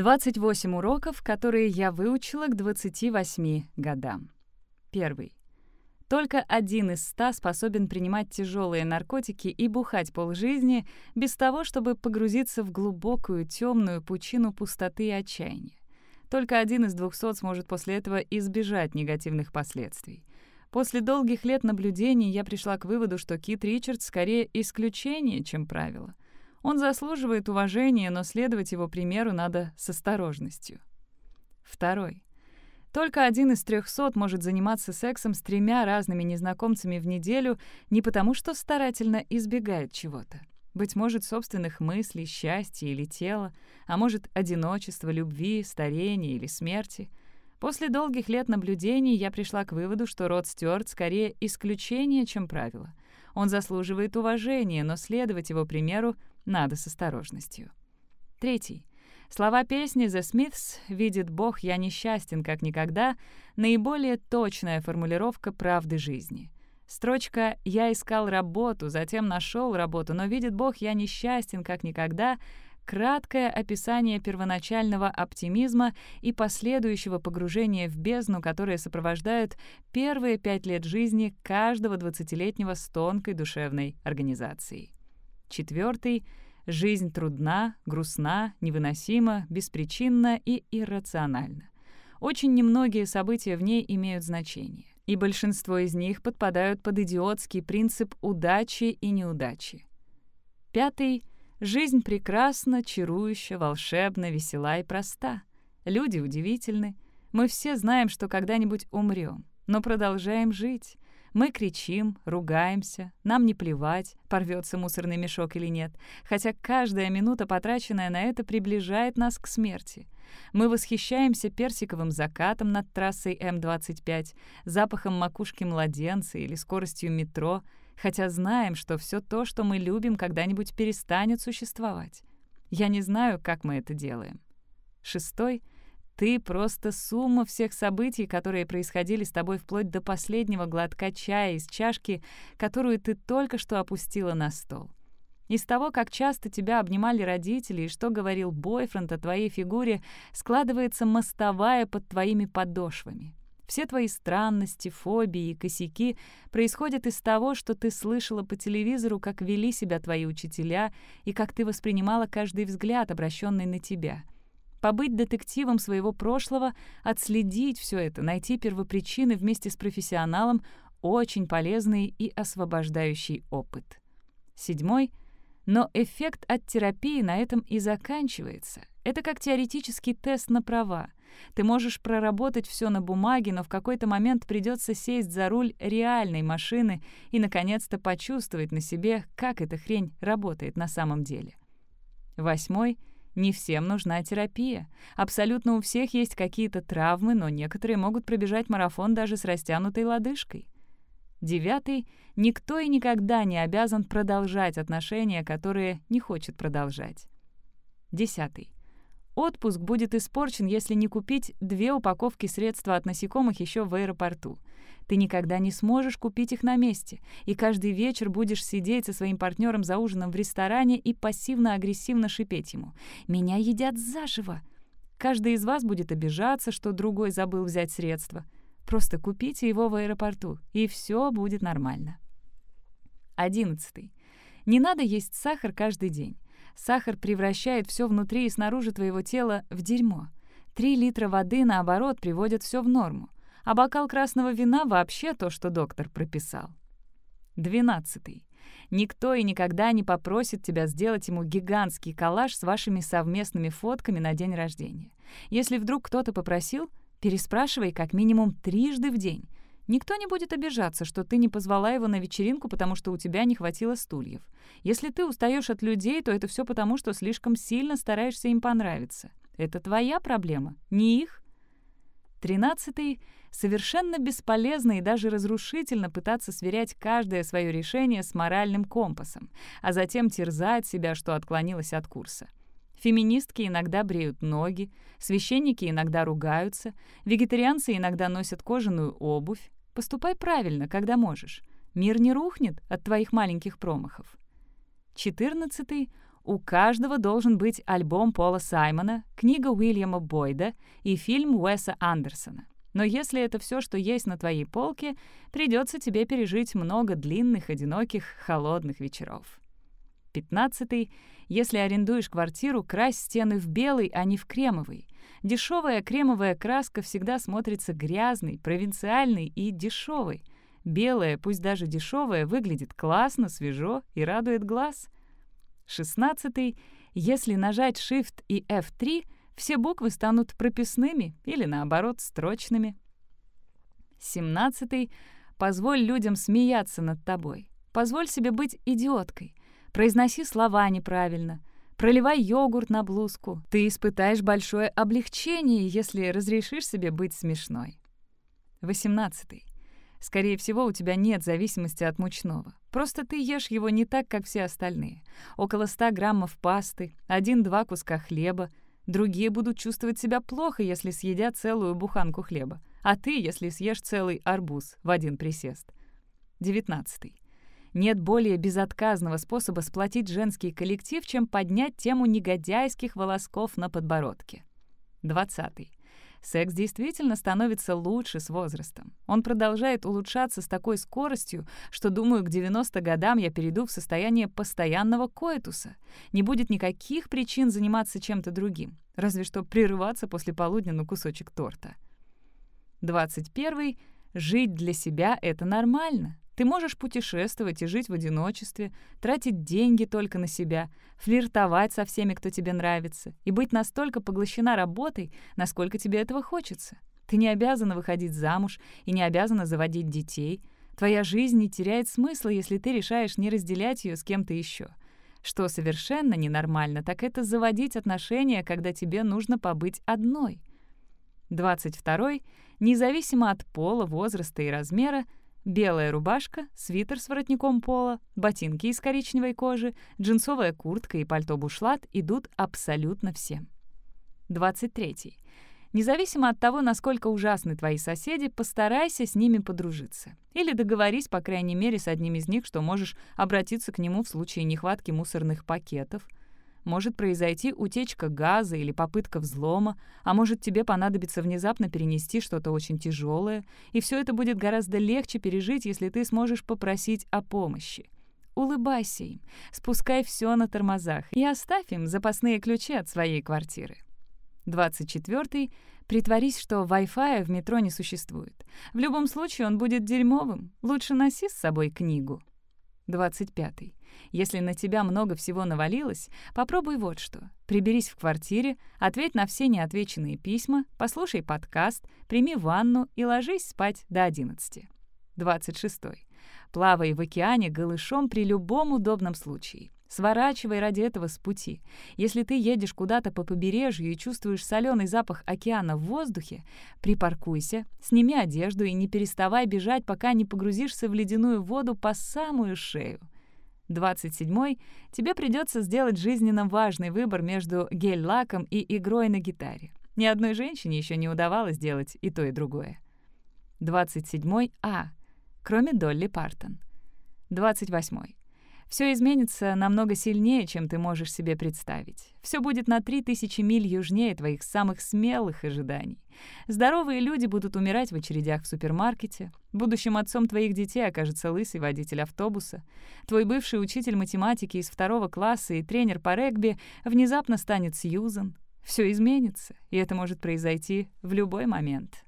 28 уроков, которые я выучила к 28 годам. Первый. Только один из ста способен принимать тяжелые наркотики и бухать полжизни без того, чтобы погрузиться в глубокую темную пучину пустоты и отчаяния. Только один из двухсот сможет после этого избежать негативных последствий. После долгих лет наблюдений я пришла к выводу, что Кит Ричардс скорее исключение, чем правило. Он заслуживает уважения, но следовать его примеру надо с осторожностью. Второй. Только один из трехсот может заниматься сексом с тремя разными незнакомцами в неделю не потому, что старательно избегает чего-то. Быть может, собственных мыслей, счастья или тела, а может, одиночества, любви, старения или смерти. После долгих лет наблюдений я пришла к выводу, что Род Стюарт скорее исключение, чем правило. Он заслуживает уважения, но следовать его примеру надо с осторожностью. Третий. Слова песни «The Smiths» «Видит Бог, я несчастен, как никогда» — наиболее точная формулировка правды жизни. Строчка «Я искал работу, затем нашел работу, но видит Бог, я несчастен, как никогда» — краткое описание первоначального оптимизма и последующего погружения в бездну, которые сопровождают первые пять лет жизни каждого двадцатилетнего с тонкой душевной организацией. Четвертый — жизнь трудна, грустна, невыносима, беспричинна и иррациональна. Очень немногие события в ней имеют значение, и большинство из них подпадают под идиотский принцип удачи и неудачи. Пятый — жизнь прекрасна, чарующа, волшебна, весела и проста. Люди удивительны. Мы все знаем, что когда-нибудь умрем, но продолжаем жить. Мы кричим, ругаемся, нам не плевать, порвется мусорный мешок или нет, хотя каждая минута, потраченная на это, приближает нас к смерти. Мы восхищаемся персиковым закатом над трассой М-25, запахом макушки младенца или скоростью метро, хотя знаем, что все то, что мы любим, когда-нибудь перестанет существовать. Я не знаю, как мы это делаем. Шестой — ты просто сумма всех событий, которые происходили с тобой вплоть до последнего глотка чая из чашки, которую ты только что опустила на стол. Из того, как часто тебя обнимали родители и что говорил бойфренд о твоей фигуре, складывается мостовая под твоими подошвами. Все твои странности, фобии и косяки происходят из того, что ты слышала по телевизору, как вели себя твои учителя и как ты воспринимала каждый взгляд, обращенный на тебя — побыть детективом своего прошлого, отследить все это, найти первопричины вместе с профессионалом — очень полезный и освобождающий опыт. Седьмой. Но эффект от терапии на этом и заканчивается. Это как теоретический тест на права. Ты можешь проработать все на бумаге, но в какой-то момент придется сесть за руль реальной машины и, наконец-то, почувствовать на себе, как эта хрень работает на самом деле. Восьмой — не всем нужна терапия. Абсолютно у всех есть какие-то травмы, но некоторые могут пробежать марафон даже с растянутой лодыжкой. Девятый. Никто и никогда не обязан продолжать отношения, которые не хочет продолжать. Десятый. Отпуск будет испорчен, если не купить две упаковки средства от насекомых еще в аэропорту. Ты никогда не сможешь купить их на месте, и каждый вечер будешь сидеть со своим партнером за ужином в ресторане и пассивно-агрессивно шипеть ему. «Меня едят заживо!» Каждый из вас будет обижаться, что другой забыл взять средства. Просто купите его в аэропорту, и все будет нормально. Одиннадцатый. Не надо есть сахар каждый день. Сахар превращает все внутри и снаружи твоего тела в дерьмо. Три литра воды, наоборот, приводят все в норму а бокал красного вина вообще то, что доктор прописал. Двенадцатый. Никто и никогда не попросит тебя сделать ему гигантский коллаж с вашими совместными фотками на день рождения. Если вдруг кто-то попросил, переспрашивай как минимум трижды в день. Никто не будет обижаться, что ты не позвала его на вечеринку, потому что у тебя не хватило стульев. Если ты устаешь от людей, то это все потому, что слишком сильно стараешься им понравиться. Это твоя проблема, не их. Тринадцатый совершенно бесполезно и даже разрушительно пытаться сверять каждое свое решение с моральным компасом, а затем терзать себя, что отклонилось от курса. Феминистки иногда бреют ноги, священники иногда ругаются, вегетарианцы иногда носят кожаную обувь. Поступай правильно, когда можешь. Мир не рухнет от твоих маленьких промахов. Четырнадцатый у каждого должен быть альбом Пола Саймона, книга Уильяма Бойда и фильм Уэса Андерсона. Но если это все, что есть на твоей полке, придется тебе пережить много длинных, одиноких, холодных вечеров. Пятнадцатый. Если арендуешь квартиру, крась стены в белый, а не в кремовый. Дешевая кремовая краска всегда смотрится грязной, провинциальной и дешевой. Белая, пусть даже дешевая, выглядит классно, свежо и радует глаз. Шестнадцатый. Если нажать Shift и F3, все буквы станут прописными или, наоборот, строчными. Семнадцатый. Позволь людям смеяться над тобой. Позволь себе быть идиоткой. Произноси слова неправильно. Проливай йогурт на блузку. Ты испытаешь большое облегчение, если разрешишь себе быть смешной. 18. Скорее всего, у тебя нет зависимости от мучного. Просто ты ешь его не так, как все остальные. Около 100 граммов пасты, один-два куска хлеба. Другие будут чувствовать себя плохо, если съедят целую буханку хлеба. А ты, если съешь целый арбуз в один присест. 19. Нет более безотказного способа сплотить женский коллектив, чем поднять тему негодяйских волосков на подбородке. 20. Секс действительно становится лучше с возрастом. Он продолжает улучшаться с такой скоростью, что, думаю, к 90 годам я перейду в состояние постоянного коэтуса. Не будет никаких причин заниматься чем-то другим, разве что прерываться после полудня на кусочек торта. 21. Жить для себя — это нормально. Ты можешь путешествовать и жить в одиночестве, тратить деньги только на себя, флиртовать со всеми, кто тебе нравится, и быть настолько поглощена работой, насколько тебе этого хочется. Ты не обязана выходить замуж и не обязана заводить детей. Твоя жизнь не теряет смысла, если ты решаешь не разделять ее с кем-то еще. Что совершенно ненормально, так это заводить отношения, когда тебе нужно побыть одной. 22. Независимо от пола, возраста и размера, Белая рубашка, свитер с воротником пола, ботинки из коричневой кожи, джинсовая куртка и пальто-бушлат идут абсолютно всем. 23. Независимо от того, насколько ужасны твои соседи, постарайся с ними подружиться. Или договорись, по крайней мере, с одним из них, что можешь обратиться к нему в случае нехватки мусорных пакетов — может произойти утечка газа или попытка взлома, а может тебе понадобится внезапно перенести что-то очень тяжелое, и все это будет гораздо легче пережить, если ты сможешь попросить о помощи. Улыбайся им, спускай все на тормозах и оставь им запасные ключи от своей квартиры. 24. Притворись, что Wi-Fi в метро не существует. В любом случае он будет дерьмовым. Лучше носи с собой книгу. 25. Если на тебя много всего навалилось, попробуй вот что. Приберись в квартире, ответь на все неотвеченные письма, послушай подкаст, прими ванну и ложись спать до 11. 26. Плавай в океане голышом при любом удобном случае. Сворачивай ради этого с пути. Если ты едешь куда-то по побережью и чувствуешь соленый запах океана в воздухе, припаркуйся, сними одежду и не переставай бежать, пока не погрузишься в ледяную воду по самую шею. 27 тебе придется сделать жизненно важный выбор между гель-лаком и игрой на гитаре. Ни одной женщине еще не удавалось сделать и то, и другое. 27 А. Кроме Долли Партон. 28. Все изменится намного сильнее, чем ты можешь себе представить. Все будет на 3000 миль южнее твоих самых смелых ожиданий. Здоровые люди будут умирать в очередях в супермаркете. Будущим отцом твоих детей окажется лысый водитель автобуса. Твой бывший учитель математики из второго класса и тренер по регби внезапно станет Сьюзан. Все изменится, и это может произойти в любой момент.